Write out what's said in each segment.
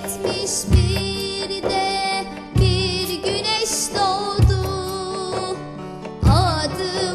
571'de bir güneş doğdu. Adı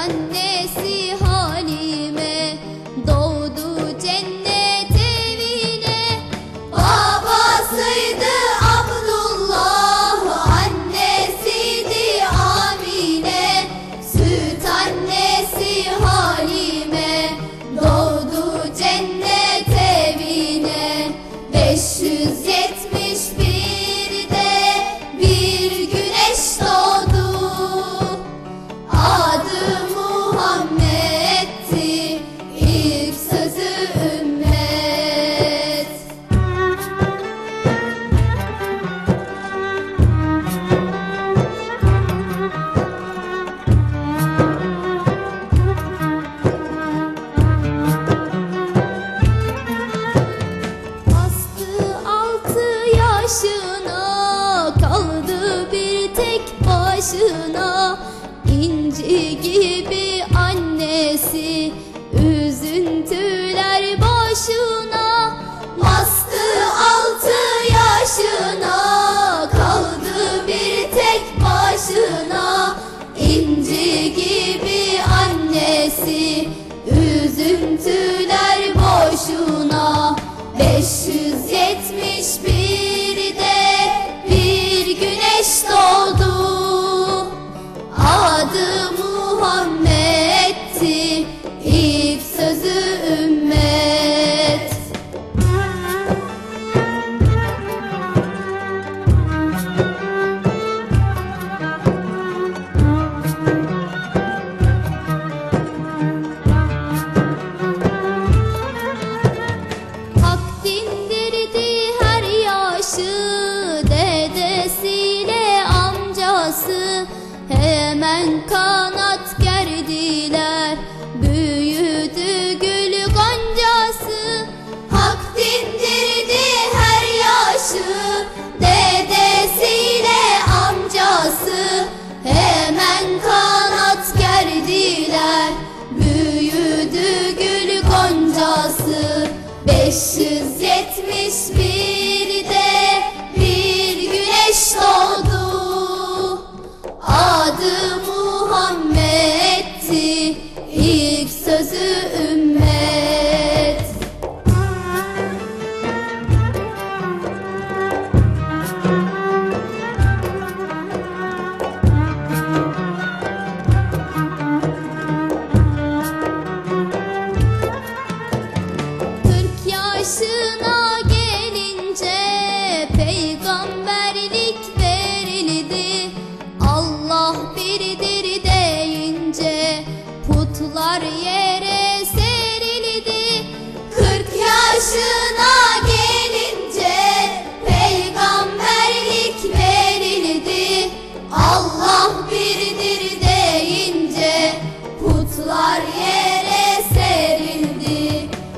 annesi Halime Doğdu cennet evine. Babasıydı Abdullah Annesiydi Amine. Süt annesi Halime Doğdu cennet evine. 571'de yaşına kaldı bir tek başına. İnci gibi annesi üzüntüler başına. Bastı altı yaşına kaldı bir tek başına. İnci gibi annesi üzüntüler boşuna. 571'de Adı Hemen kanat gerdiler Büyüdü gül goncası. Hak dindirdi her yaşı Dedesiyle amcası. Hemen kanat gerdiler Büyüdü gül goncası. 571 diri deyince putlar yer